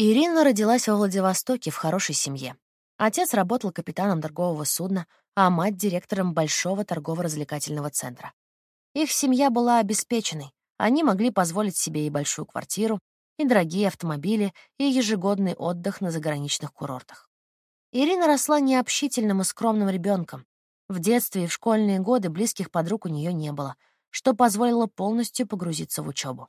Ирина родилась во Владивостоке в хорошей семье. Отец работал капитаном торгового судна, а мать — директором большого торгово-развлекательного центра. Их семья была обеспеченной. Они могли позволить себе и большую квартиру, и дорогие автомобили, и ежегодный отдых на заграничных курортах. Ирина росла необщительным и скромным ребенком. В детстве и в школьные годы близких подруг у нее не было, что позволило полностью погрузиться в учебу.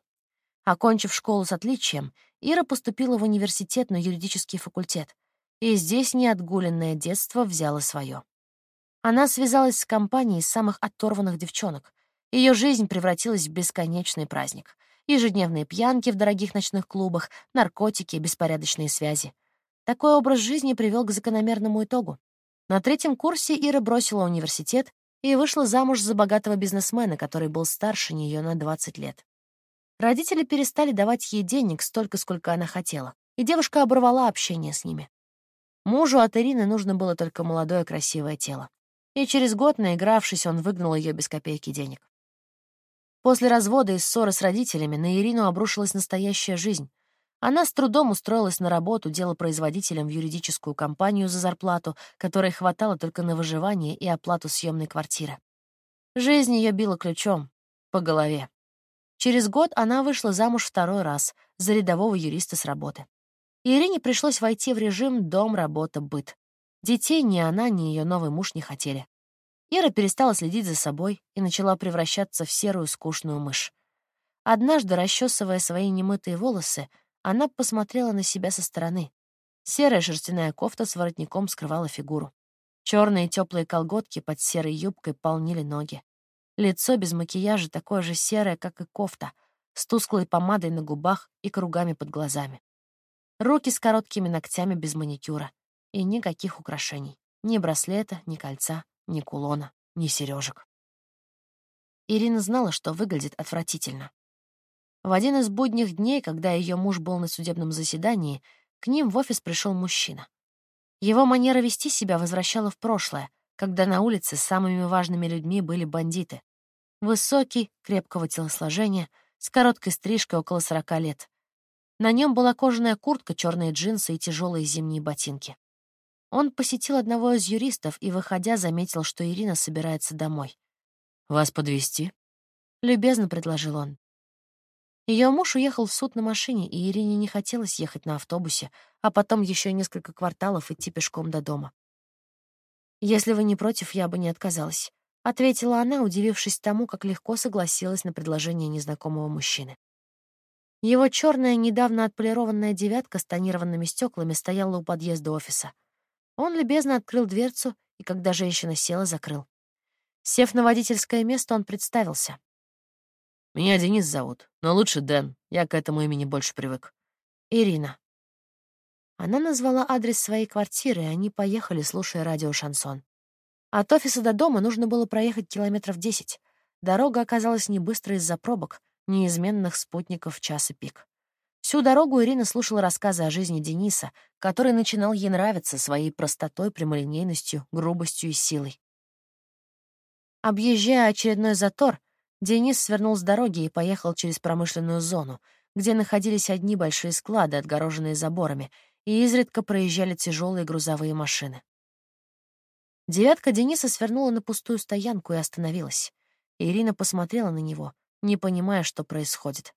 Окончив школу с отличием, Ира поступила в университет на юридический факультет, и здесь неотгуленное детство взяло свое. Она связалась с компанией самых оторванных девчонок. Ее жизнь превратилась в бесконечный праздник. Ежедневные пьянки в дорогих ночных клубах, наркотики, беспорядочные связи. Такой образ жизни привел к закономерному итогу. На третьем курсе Ира бросила университет и вышла замуж за богатого бизнесмена, который был старше нее на 20 лет. Родители перестали давать ей денег столько, сколько она хотела, и девушка оборвала общение с ними. Мужу от Ирины нужно было только молодое красивое тело. И через год, наигравшись, он выгнал ее без копейки денег. После развода и ссоры с родителями на Ирину обрушилась настоящая жизнь. Она с трудом устроилась на работу делопроизводителем в юридическую компанию за зарплату, которой хватало только на выживание и оплату съемной квартиры. Жизнь ее била ключом по голове. Через год она вышла замуж второй раз за рядового юриста с работы. Ирине пришлось войти в режим «дом, работа, быт». Детей ни она, ни ее новый муж не хотели. Ира перестала следить за собой и начала превращаться в серую скучную мышь. Однажды, расчесывая свои немытые волосы, она посмотрела на себя со стороны. Серая шерстяная кофта с воротником скрывала фигуру. Черные теплые колготки под серой юбкой полнили ноги. Лицо без макияжа такое же серое, как и кофта, с тусклой помадой на губах и кругами под глазами. Руки с короткими ногтями без маникюра. И никаких украшений. Ни браслета, ни кольца, ни кулона, ни сережек. Ирина знала, что выглядит отвратительно. В один из будних дней, когда ее муж был на судебном заседании, к ним в офис пришел мужчина. Его манера вести себя возвращала в прошлое, когда на улице самыми важными людьми были бандиты. Высокий, крепкого телосложения, с короткой стрижкой около сорока лет. На нем была кожаная куртка, черные джинсы и тяжелые зимние ботинки. Он посетил одного из юристов и, выходя, заметил, что Ирина собирается домой. «Вас подвести? любезно предложил он. Ее муж уехал в суд на машине, и Ирине не хотелось ехать на автобусе, а потом еще несколько кварталов идти пешком до дома. «Если вы не против, я бы не отказалась», — ответила она, удивившись тому, как легко согласилась на предложение незнакомого мужчины. Его черная, недавно отполированная девятка с тонированными стеклами стояла у подъезда офиса. Он любезно открыл дверцу, и когда женщина села, закрыл. Сев на водительское место, он представился. Меня Денис зовут, но лучше Дэн. Я к этому имени больше привык. Ирина. Она назвала адрес своей квартиры, и они поехали, слушая радио «Шансон». От офиса до дома нужно было проехать километров десять. Дорога оказалась не быстрой из-за пробок, неизменных спутников в час и пик. Всю дорогу Ирина слушала рассказы о жизни Дениса, который начинал ей нравиться своей простотой, прямолинейностью, грубостью и силой. Объезжая очередной затор, Денис свернул с дороги и поехал через промышленную зону, где находились одни большие склады, отгороженные заборами, и изредка проезжали тяжелые грузовые машины. Девятка Дениса свернула на пустую стоянку и остановилась. Ирина посмотрела на него, не понимая, что происходит.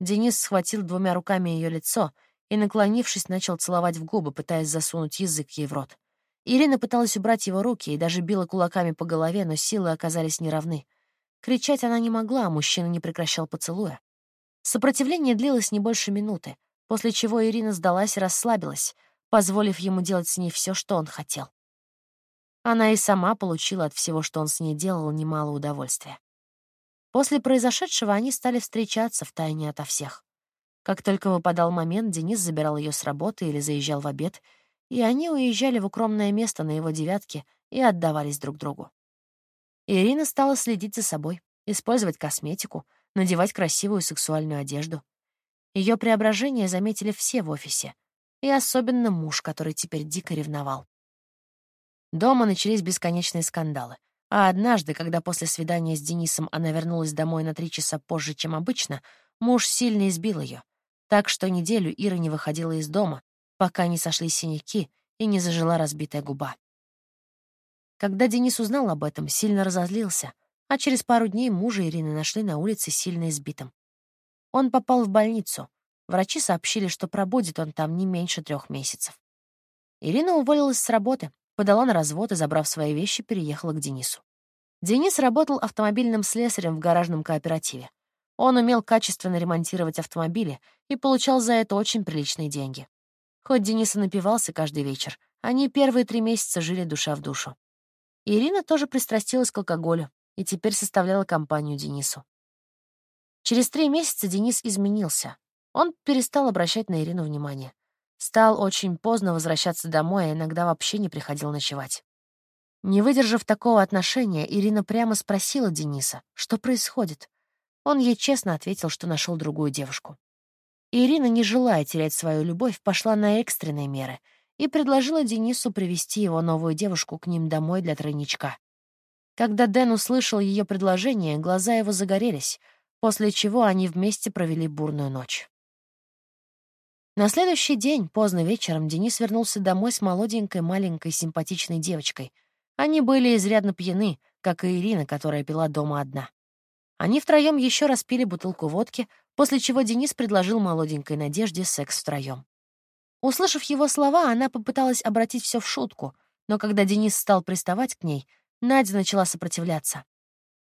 Денис схватил двумя руками ее лицо и, наклонившись, начал целовать в губы, пытаясь засунуть язык ей в рот. Ирина пыталась убрать его руки и даже била кулаками по голове, но силы оказались неравны. Кричать она не могла, а мужчина не прекращал поцелуя. Сопротивление длилось не больше минуты, после чего Ирина сдалась и расслабилась, позволив ему делать с ней все, что он хотел. Она и сама получила от всего, что он с ней делал, немало удовольствия. После произошедшего они стали встречаться втайне ото всех. Как только выпадал момент, Денис забирал ее с работы или заезжал в обед, и они уезжали в укромное место на его девятке и отдавались друг другу. Ирина стала следить за собой, использовать косметику, надевать красивую сексуальную одежду. Ее преображение заметили все в офисе, и особенно муж, который теперь дико ревновал. Дома начались бесконечные скандалы. А однажды, когда после свидания с Денисом она вернулась домой на три часа позже, чем обычно, муж сильно избил ее. Так что неделю Ира не выходила из дома, пока не сошли синяки и не зажила разбитая губа. Когда Денис узнал об этом, сильно разозлился, а через пару дней мужа Ирины нашли на улице сильно избитым. Он попал в больницу. Врачи сообщили, что пробудет он там не меньше трех месяцев. Ирина уволилась с работы, подала на развод и, забрав свои вещи, переехала к Денису. Денис работал автомобильным слесарем в гаражном кооперативе. Он умел качественно ремонтировать автомобили и получал за это очень приличные деньги. Хоть Денис и напивался каждый вечер, они первые три месяца жили душа в душу. Ирина тоже пристрастилась к алкоголю и теперь составляла компанию Денису. Через три месяца Денис изменился. Он перестал обращать на Ирину внимание. Стал очень поздно возвращаться домой, а иногда вообще не приходил ночевать. Не выдержав такого отношения, Ирина прямо спросила Дениса, что происходит. Он ей честно ответил, что нашел другую девушку. Ирина, не желая терять свою любовь, пошла на экстренные меры и предложила Денису привести его новую девушку к ним домой для тройничка. Когда Дэн услышал ее предложение, глаза его загорелись, после чего они вместе провели бурную ночь. На следующий день, поздно вечером, Денис вернулся домой с молоденькой, маленькой, симпатичной девочкой. Они были изрядно пьяны, как и Ирина, которая пила дома одна. Они втроем еще раз пили бутылку водки, после чего Денис предложил молоденькой Надежде секс втроем. Услышав его слова, она попыталась обратить все в шутку, но когда Денис стал приставать к ней, Надя начала сопротивляться.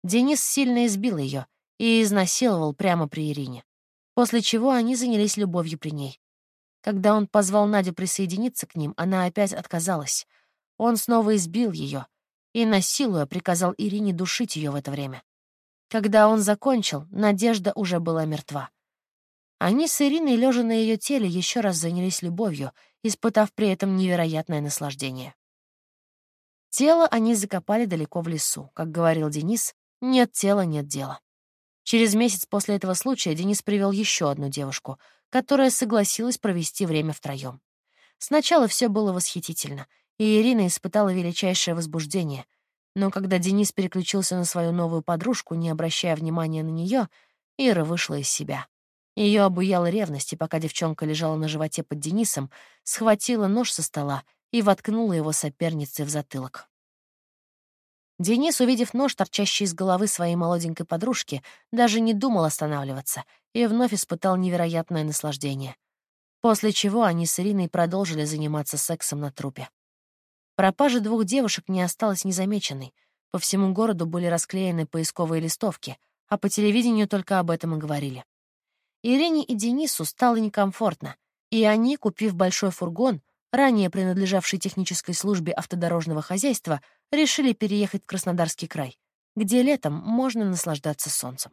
Денис сильно избил ее и изнасиловал прямо при Ирине, после чего они занялись любовью при ней. Когда он позвал Надю присоединиться к ним, она опять отказалась. Он снова избил ее и, насилуя, приказал Ирине душить ее в это время. Когда он закончил, Надежда уже была мертва. Они с Ириной, лежа на ее теле, еще раз занялись любовью, испытав при этом невероятное наслаждение. Тело они закопали далеко в лесу. Как говорил Денис, нет тела, нет дела. Через месяц после этого случая Денис привел еще одну девушку, которая согласилась провести время втроем. Сначала все было восхитительно, и Ирина испытала величайшее возбуждение, но когда Денис переключился на свою новую подружку, не обращая внимания на нее, Ира вышла из себя. Ее обуяла ревность, и пока девчонка лежала на животе под Денисом, схватила нож со стола и воткнула его сопернице в затылок. Денис, увидев нож, торчащий из головы своей молоденькой подружки, даже не думал останавливаться и вновь испытал невероятное наслаждение. После чего они с Ириной продолжили заниматься сексом на трупе. Пропажа двух девушек не осталась незамеченной. По всему городу были расклеены поисковые листовки, а по телевидению только об этом и говорили. Ирине и Денису стало некомфортно, и они, купив большой фургон, ранее принадлежавший технической службе автодорожного хозяйства, решили переехать в Краснодарский край, где летом можно наслаждаться солнцем.